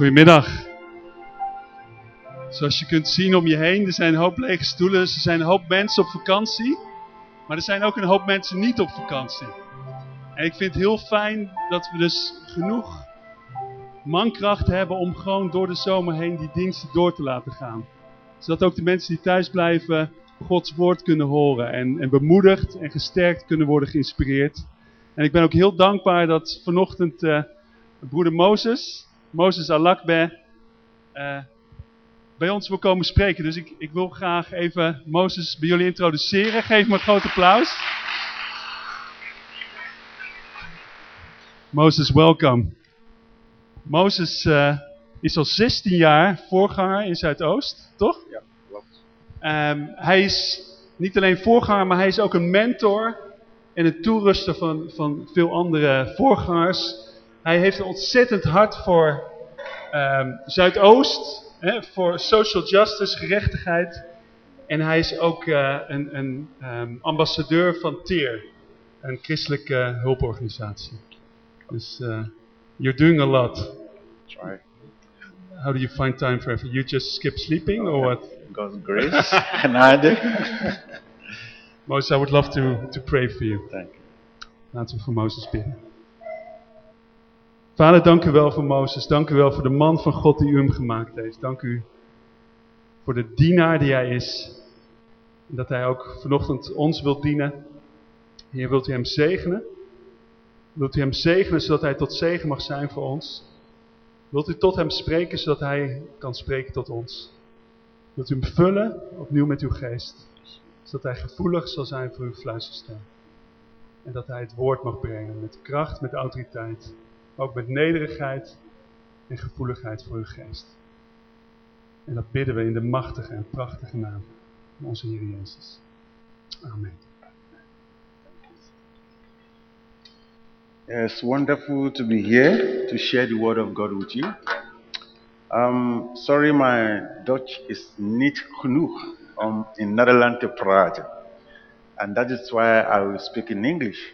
Goedemiddag. Zoals je kunt zien om je heen, er zijn een hoop lege stoelen. Er zijn een hoop mensen op vakantie. Maar er zijn ook een hoop mensen niet op vakantie. En ik vind het heel fijn dat we dus genoeg mankracht hebben om gewoon door de zomer heen die diensten door te laten gaan. Zodat ook de mensen die thuis blijven Gods woord kunnen horen. En, en bemoedigd en gesterkt kunnen worden geïnspireerd. En ik ben ook heel dankbaar dat vanochtend uh, broeder Mozes, Mozes Alakbe, uh, bij ons wil komen spreken. Dus ik, ik wil graag even Mozes bij jullie introduceren. Geef me een groot applaus. Mozes, welcome. Mozes uh, is al 16 jaar voorganger in Zuidoost, toch? Ja, klopt. Um, hij is niet alleen voorganger, maar hij is ook een mentor en een toeruster van, van veel andere voorgangers. Hij heeft een ontzettend hart voor um, Zuidoost, hè, voor social justice, gerechtigheid. En hij is ook uh, een, een um, ambassadeur van TEER, een christelijke hulporganisatie. Dus uh, you're doing a lot. Try. How do you find time for everything? You just skip sleeping or what? God's grace. Genade. Moses, I would love to, to pray for you. Thank you. Laten we voor Mozes bidden. Vader, dank u wel voor Mozes. Dank u wel voor de man van God die u hem gemaakt heeft. Dank u voor de dienaar die hij is. En dat hij ook vanochtend ons wilt dienen. Heer, wilt u hem zegenen? Wilt u hem zegenen zodat hij tot zegen mag zijn voor ons? Wilt u tot hem spreken zodat hij kan spreken tot ons? Wilt u hem vullen opnieuw met uw geest? Zodat hij gevoelig zal zijn voor uw fluisterstem. En dat hij het woord mag brengen met kracht, met autoriteit. Ook met nederigheid en gevoeligheid voor uw geest. En dat bidden we in de machtige en prachtige naam van onze Heer Jezus. Amen. It's wonderful to be here to share the word of God with you. Um, sorry, my Dutch is niet genoeg om in Nederland te praten. And that is why I will speak in English.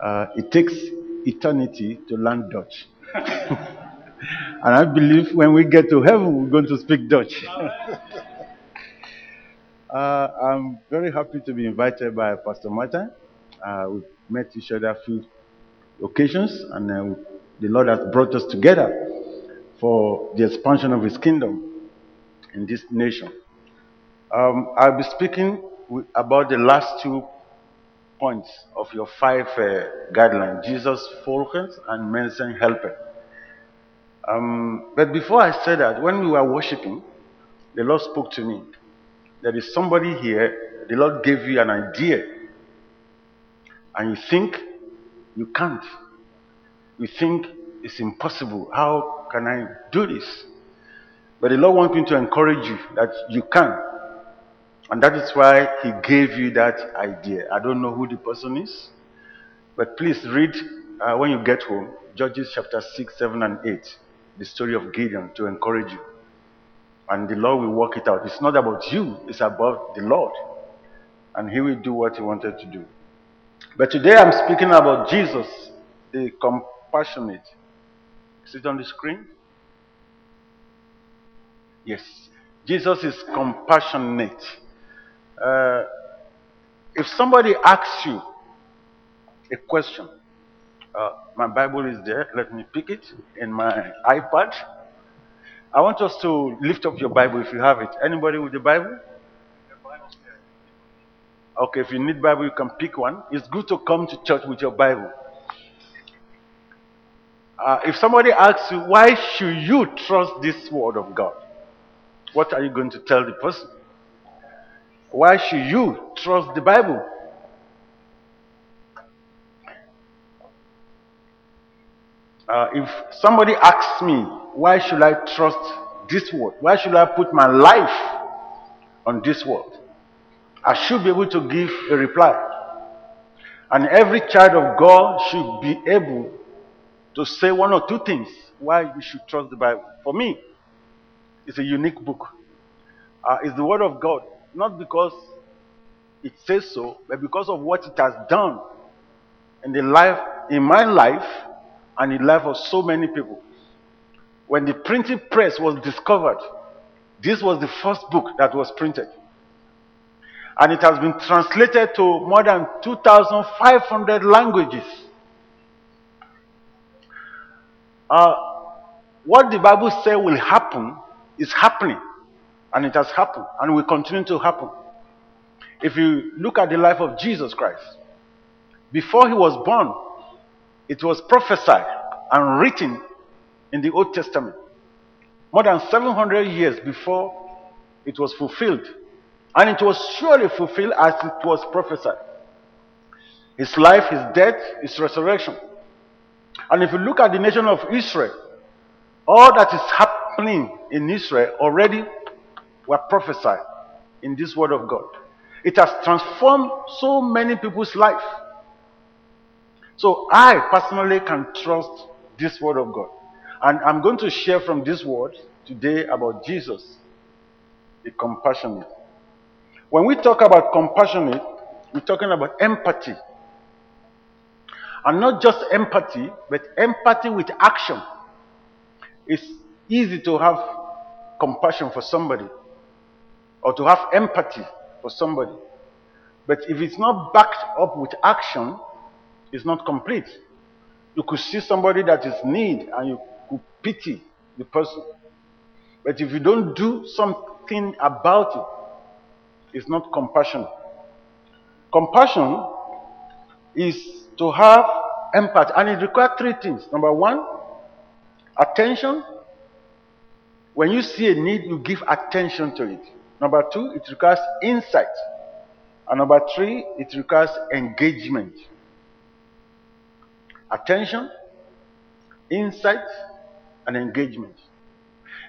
Uh, it takes eternity to learn Dutch. and I believe when we get to heaven, we're going to speak Dutch. uh, I'm very happy to be invited by Pastor Martin. Uh, we met each other a few occasions, and uh, the Lord has brought us together for the expansion of His kingdom in this nation. Um, I'll be speaking about the last two points of your five uh, guidelines Jesus volgens and mensen helpen. Um, but before I say that, when we were worshiping, the Lord spoke to me. There is somebody here, the Lord gave you an idea, and you think you can't. You think it's impossible. How can I do this? But the Lord wants me to encourage you that you can. And that is why He gave you that idea. I don't know who the person is, but please read uh, when you get home Judges chapter 6, 7, and 8, the story of Gideon to encourage you. And the Lord will work it out. It's not about you, it's about the Lord. And He will do what He wanted to do. But today I'm speaking about Jesus, the compassionate. Is it on the screen? Yes. Jesus is compassionate. Uh, if somebody asks you a question, uh, my Bible is there. Let me pick it in my iPad. I want us to lift up your Bible if you have it. Anybody with the Bible? Okay, if you need Bible, you can pick one. It's good to come to church with your Bible. Uh, if somebody asks you, why should you trust this word of God? What are you going to tell the person? Why should you trust the Bible? Uh, if somebody asks me, why should I trust this word? Why should I put my life on this word? I should be able to give a reply. And every child of God should be able to say one or two things why you should trust the Bible. For me, it's a unique book. Uh, it's the Word of God, not because it says so, but because of what it has done in the life, in my life, and the life of so many people. when the printing press was discovered, this was the first book that was printed. And it has been translated to more than 2,500 languages. Uh, what the Bible says will happen is happening. And it has happened and will continue to happen. If you look at the life of Jesus Christ, before he was born, it was prophesied and written in the Old Testament. More than 700 years before it was fulfilled. And it was surely fulfilled as it was prophesied. His life, his death, his resurrection. And if you look at the nation of Israel, all that is happening in Israel already were prophesied in this word of God. It has transformed so many people's life. So I personally can trust this word of God. And I'm going to share from this word today about Jesus, the compassionate. When we talk about compassionate, we're talking about empathy. And not just empathy, but empathy with action. It's easy to have compassion for somebody or to have empathy for somebody. But if it's not backed up with action, it's not complete. You could see somebody that is need and you could pity the person. But if you don't do something about it, it's not compassion. Compassion is to have empathy, and it requires three things. Number one, attention. When you see a need, you give attention to it. Number two, it requires insight. And number three, it requires engagement. Attention, insight, and engagement.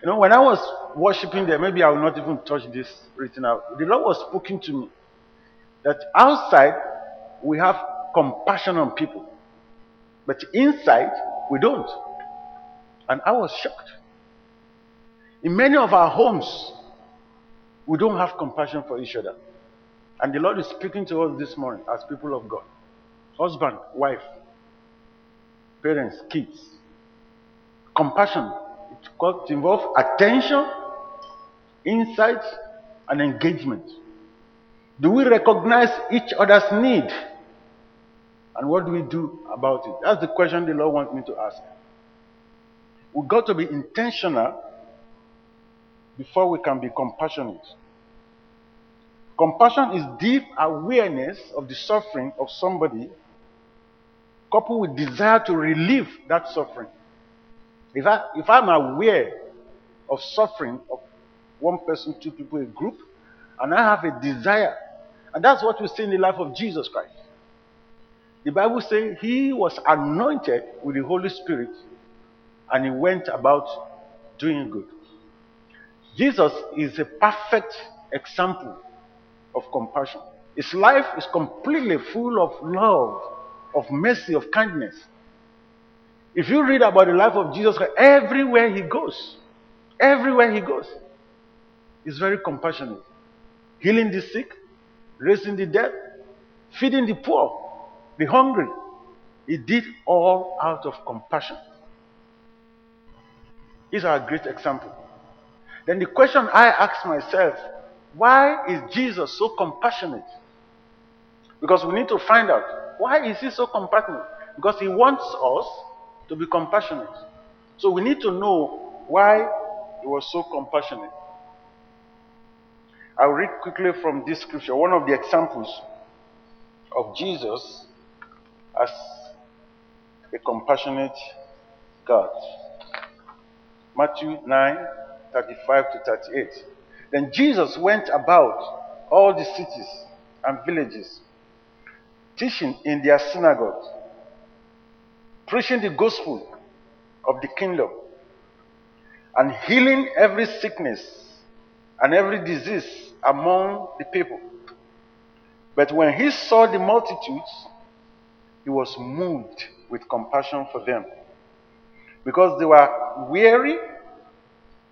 You know, when I was worshiping there, maybe I will not even touch this written out. The Lord was speaking to me that outside we have compassion on people, but inside we don't. And I was shocked. In many of our homes, we don't have compassion for each other. And the Lord is speaking to us this morning as people of God husband, wife, parents, kids. Compassion it involves attention, insight, and engagement. Do we recognize each other's need? And what do we do about it? That's the question the Lord wants me to ask. We've got to be intentional before we can be compassionate. Compassion is deep awareness of the suffering of somebody, coupled with desire to relieve that suffering. If, I, if I'm aware of suffering of one person, two people, a group, and I have a desire, and that's what we see in the life of Jesus Christ. The Bible says he was anointed with the Holy Spirit and he went about doing good. Jesus is a perfect example of compassion. His life is completely full of love, of mercy, of kindness. If you read about the life of Jesus everywhere he goes, everywhere he goes, he's very compassionate. Healing the sick, raising the dead, feeding the poor, the hungry. He did all out of compassion. He's our great example. Then the question I ask myself why is Jesus so compassionate? Because we need to find out why is he so compassionate? Because he wants us to be compassionate. So we need to know why he was so compassionate. I'll read quickly from this scripture one of the examples of Jesus as a compassionate God. Matthew 9 35 to 38. Then Jesus went about all the cities and villages, teaching in their synagogues preaching the gospel of the kingdom and healing every sickness and every disease among the people. But when he saw the multitudes, he was moved with compassion for them because they were weary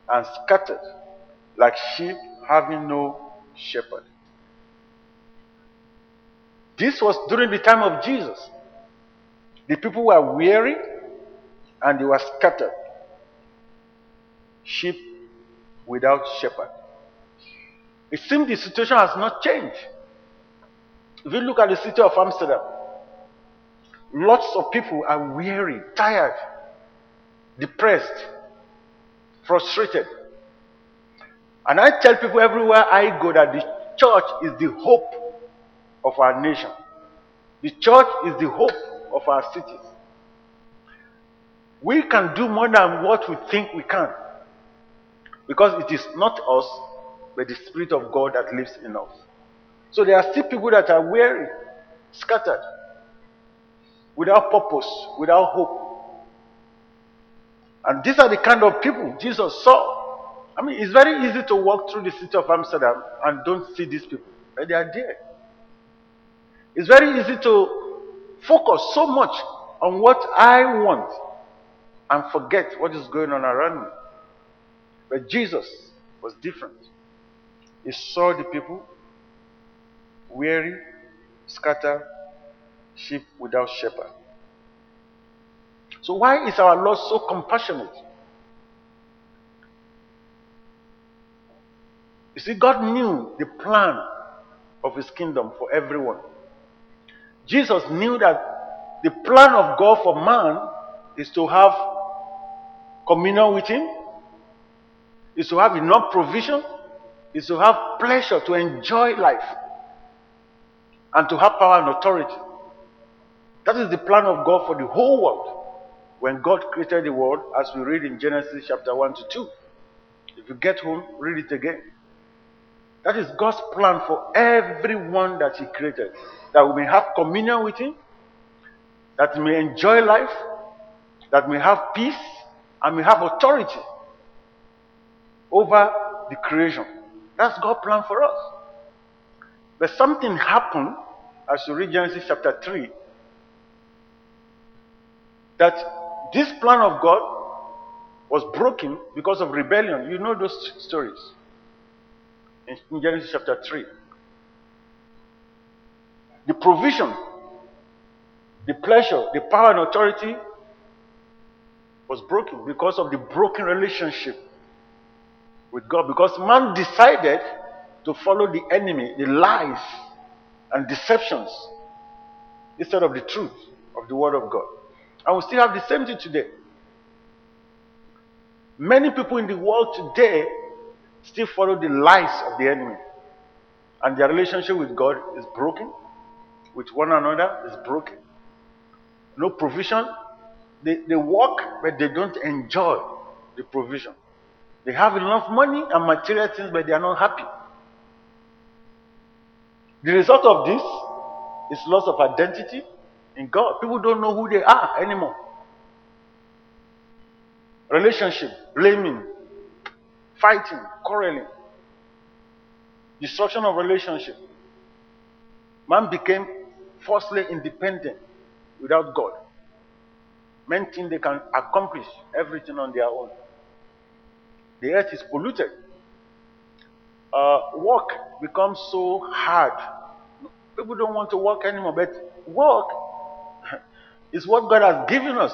and scattered like sheep having no shepherd. This was during the time of Jesus. The people were weary and they were scattered. sheep without shepherd. It seems the situation has not changed. If you look at the city of Amsterdam, lots of people are weary, tired, depressed, frustrated. And I tell people everywhere I go that the church is the hope of our nation. The church is the hope of our cities. We can do more than what we think we can. Because it is not us, but the Spirit of God that lives in us. So there are still people that are weary, scattered, without purpose, without hope. And these are the kind of people Jesus saw. I mean, it's very easy to walk through the city of Amsterdam and don't see these people, but they are there. It's very easy to focus so much on what I want and forget what is going on around me. But Jesus was different. He saw the people weary, scattered, sheep without shepherd. So, why is our Lord so compassionate? You see, God knew the plan of His kingdom for everyone. Jesus knew that the plan of God for man is to have communion with Him, is to have enough provision, is to have pleasure, to enjoy life, and to have power and authority. That is the plan of God for the whole world. When God created the world, as we read in Genesis chapter 1 to 2. If you get home, read it again. That is God's plan for everyone that He created. That we may have communion with Him, that we may enjoy life, that we may have peace, and we have authority over the creation. That's God's plan for us. But something happened as you read Genesis chapter 3 that this plan of God was broken because of rebellion. You know those stories in Genesis chapter 3. The provision, the pleasure, the power and authority was broken because of the broken relationship with God. Because man decided to follow the enemy, the lies and deceptions, instead of the truth of the Word of God. And we still have the same thing today. Many people in the world today still follow the lies of the enemy. And their relationship with God is broken, with one another is broken. No provision. They, they work, but they don't enjoy the provision. They have enough money and material things, but they are not happy. The result of this is loss of identity in God. People don't know who they are anymore. Relationship, blaming, fighting, quarreling, destruction of relationship. Man became falsely independent without God. Men think they can accomplish everything on their own. The earth is polluted. Uh, work becomes so hard. People don't want to work anymore, but work is what God has given us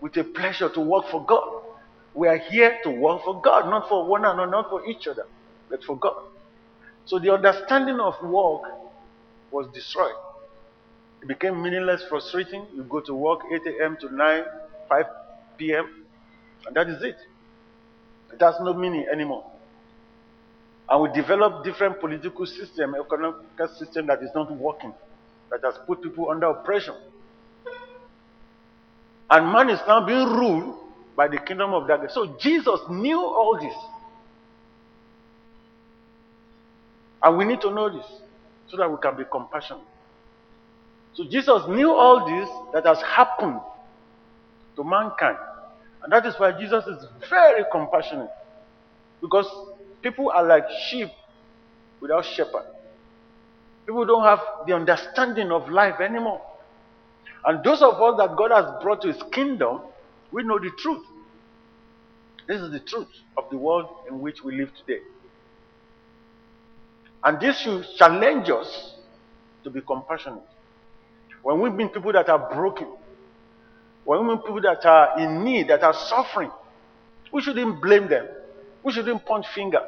with a pleasure to work for God. We are here to work for God, not for one another, not for each other, but for God. So the understanding of work was destroyed. It became meaningless, frustrating. You go to work 8 a.m. to 9, 5 p.m., and that is it. It has no meaning anymore. And we develop different political system, economic system that is not working, that has put people under oppression. And man is now being ruled by the kingdom of darkness. So Jesus knew all this. And we need to know this so that we can be compassionate. So Jesus knew all this that has happened to mankind. And that is why Jesus is very compassionate. Because people are like sheep without shepherd. People don't have the understanding of life anymore. And those of us that God has brought to his kingdom, we know the truth. This is the truth of the world in which we live today. And this should challenge us to be compassionate. When we meet people that are broken, when we meet people that are in need, that are suffering, We shouldn't blame them. We shouldn't point finger.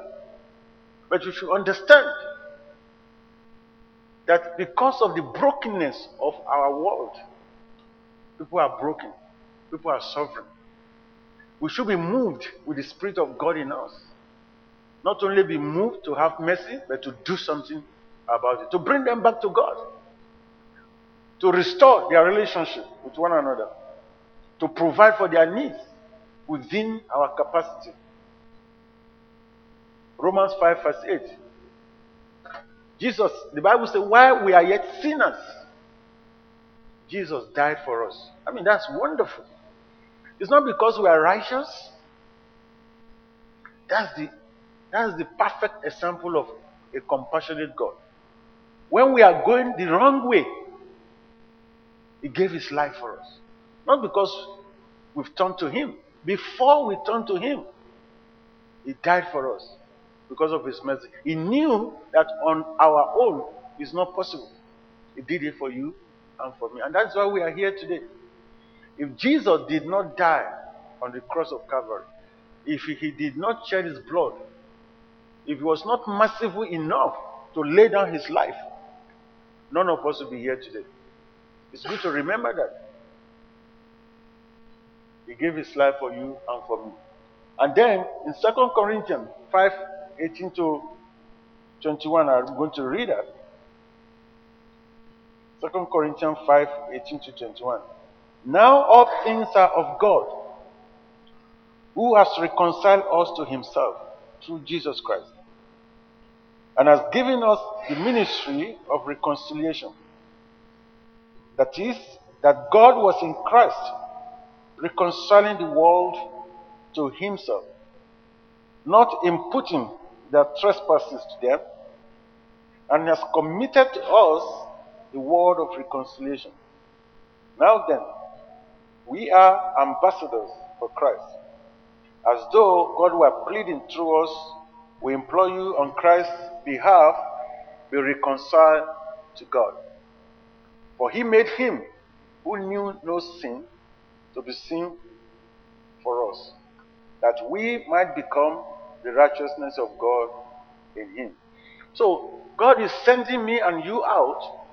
But we should understand that because of the brokenness of our world, people are broken, people are suffering. We should be moved with the Spirit of God in us. Not only be moved to have mercy, but to do something about it, to bring them back to God, to restore their relationship with one another, to provide for their needs within our capacity. Romans 5, verse 8. Jesus, the Bible says, while we are yet sinners, Jesus died for us. I mean, that's wonderful. It's not because we are righteous. That's the, that's the perfect example of a compassionate God. When we are going the wrong way, He gave His life for us. Not because we've turned to Him. Before we turned to Him, He died for us because of His mercy. He knew that on our own it's not possible. He did it for you and for me. And that's why we are here today. If Jesus did not die on the cross of Calvary, if he did not shed his blood, if he was not merciful enough to lay down his life, none of us would be here today. It's good to remember that. He gave his life for you and for me. And then in 2 Corinthians 5 18 to 21, I'm going to read that. 2 Corinthians 5 18 to 21. Now all things are of God, who has reconciled us to himself through Jesus Christ, and has given us the ministry of reconciliation. That is, that God was in Christ, reconciling the world to himself, not imputing their trespasses to them, and has committed to us the word of reconciliation. Now then, we are ambassadors for Christ. As though God were pleading through us, we implore you on Christ's behalf, be reconciled to God. For he made him who knew no sin to be sin for us, that we might become the righteousness of God in him. So, God is sending me and you out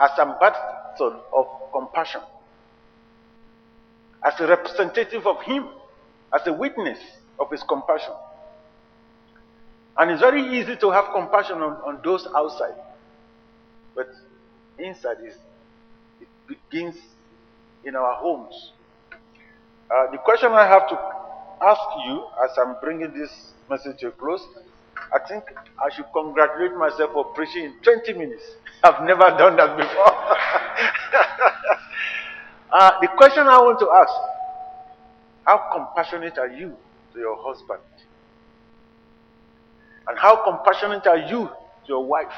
as ambassadors of compassion as a representative of Him, as a witness of His compassion. And it's very easy to have compassion on, on those outside. But inside is it begins in our homes. Uh, the question I have to ask you as I'm bringing this message to a close, I think I should congratulate myself for preaching in 20 minutes. I've never done that before. Uh, the question I want to ask how compassionate are you to your husband? And how compassionate are you to your wife?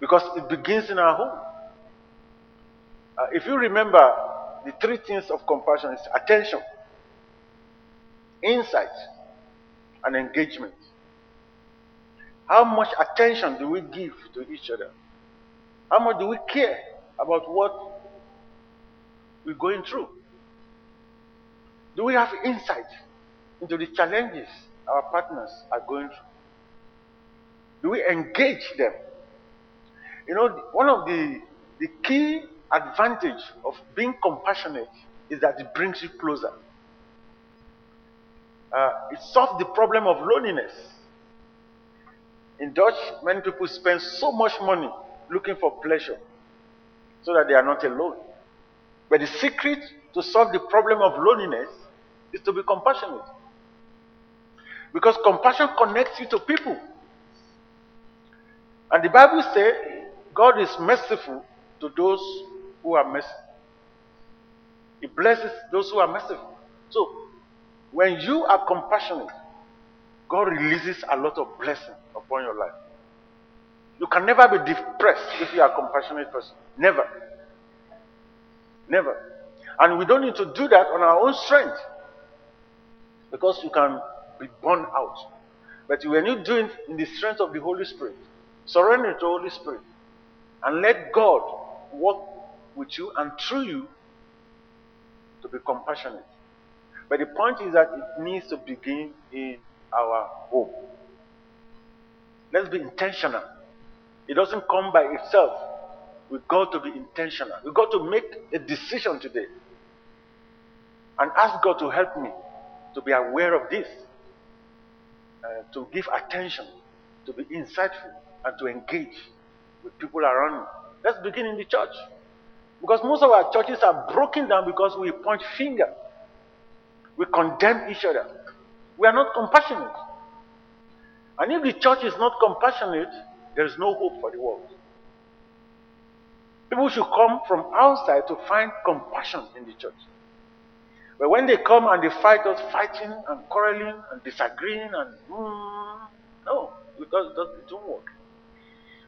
Because it begins in our home. Uh, if you remember, the three things of compassion is attention, insight, and engagement. How much attention do we give to each other? How much do we care about what we're going through? Do we have insight into the challenges our partners are going through? Do we engage them? You know, one of the, the key advantage of being compassionate is that it brings you closer. Uh, it solves the problem of loneliness. In Dutch, many people spend so much money looking for pleasure so that they are not alone. But the secret to solve the problem of loneliness is to be compassionate. Because compassion connects you to people. And the Bible says God is merciful to those who are merciful. He blesses those who are merciful. So, when you are compassionate, God releases a lot of blessing upon your life. You can never be depressed if you are a compassionate person. Never. Never. And we don't need to do that on our own strength. Because you can be burned out. But when you do it in the strength of the Holy Spirit, surrender to the Holy Spirit, and let God work with you and through you to to be compassionate. But the point is that it needs to begin in our home. Let's be intentional. It doesn't come by itself. We've got to be intentional. We've got to make a decision today and ask God to help me to be aware of this, uh, to give attention, to be insightful, and to engage with people around me. Let's begin in the church. Because most of our churches are broken down because we point finger. We condemn each other. We are not compassionate. And if the church is not compassionate, there is no hope for the world. People should come from outside to find compassion in the church. But when they come and they fight us, fighting and quarreling and disagreeing and mm, no, does, it doesn't work.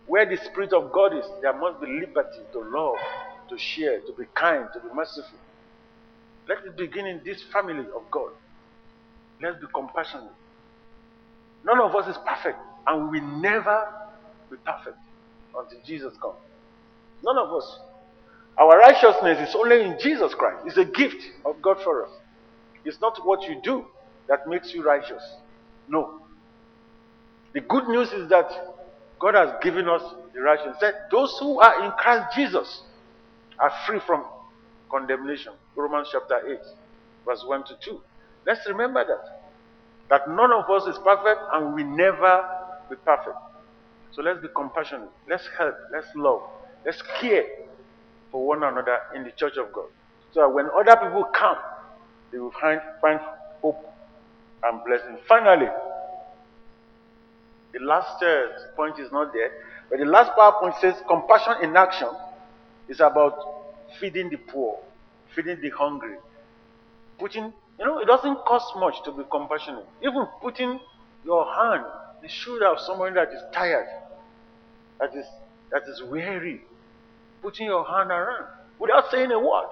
Where the Spirit of God is, there must be liberty to love, to share, to be kind, to be merciful. Let it begin in this family of God. Let's be compassionate. None of us is perfect, and we will never be perfect until Jesus comes. None of us. Our righteousness is only in Jesus Christ. It's a gift of God for us. It's not what you do that makes you righteous. No. The good news is that God has given us the righteousness. That those who are in Christ Jesus are free from condemnation. Romans chapter 8, verse 1 to 2. Let's remember that. That none of us is perfect and we never be perfect. So let's be compassionate. Let's help. Let's love. Let's care for one another in the church of God. So that when other people come, they will find, find hope and blessing. Finally, the last uh, point is not there, but the last PowerPoint says compassion in action is about feeding the poor, feeding the hungry, putting, you know, it doesn't cost much to be compassionate. Even putting your hand the shoulder of someone that is tired, that is that is weary, putting your hand around without saying a word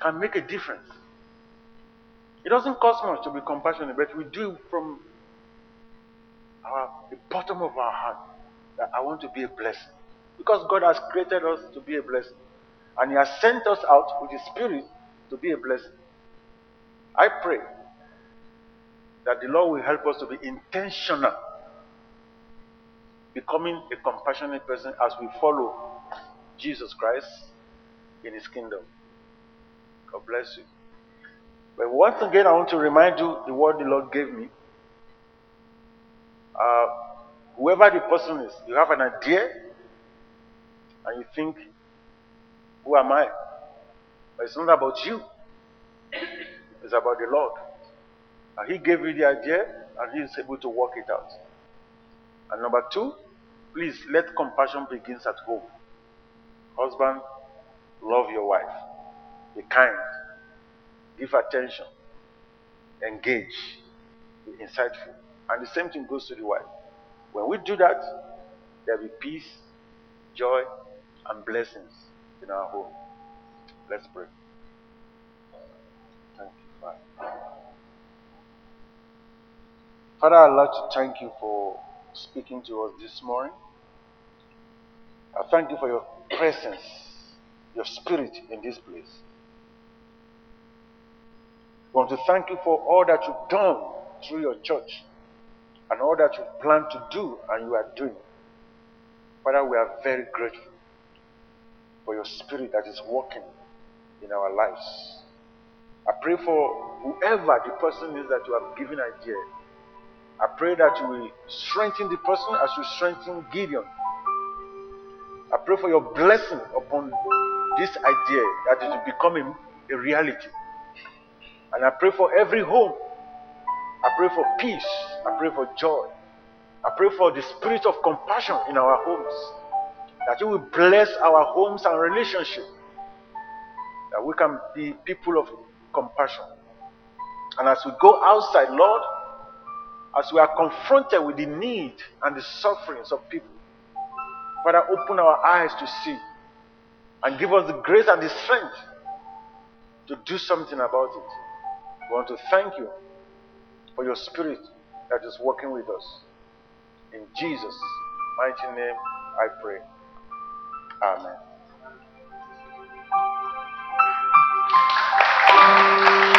can make a difference. It doesn't cost much to be compassionate, but we do from our, the bottom of our heart that I want to be a blessing. Because God has created us to be a blessing. And He has sent us out with His Spirit to be a blessing. I pray that the Lord will help us to be intentional becoming a compassionate person as we follow Jesus Christ in his kingdom. God bless you. But once again, I want to remind you the word the Lord gave me. Uh, whoever the person is, you have an idea and you think, Who am I? But it's not about you, it's about the Lord. And He gave you the idea and He is able to work it out. And number two, please let compassion begins at home. Husband, love your wife. Be kind. Give attention. Engage. Be insightful. And the same thing goes to the wife. When we do that, there will be peace, joy, and blessings in our home. Let's pray. Thank you, Father. Father, I'd like to thank you for speaking to us this morning. I thank you for your presence, your spirit in this place. I want to thank you for all that you've done through your church and all that you plan to do and you are doing. Father, we are very grateful for your spirit that is working in our lives. I pray for whoever the person is that you have given idea. I pray that you will strengthen the person as you strengthen Gideon. I pray for your blessing upon this idea that it will become a, a reality. And I pray for every home. I pray for peace. I pray for joy. I pray for the spirit of compassion in our homes. That you will bless our homes and relationships. That we can be people of compassion. And as we go outside, Lord, as we are confronted with the need and the sufferings of people, Father, open our eyes to see and give us the grace and the strength to do something about it. We want to thank you for your spirit that is working with us. In Jesus' mighty name, I pray. Amen.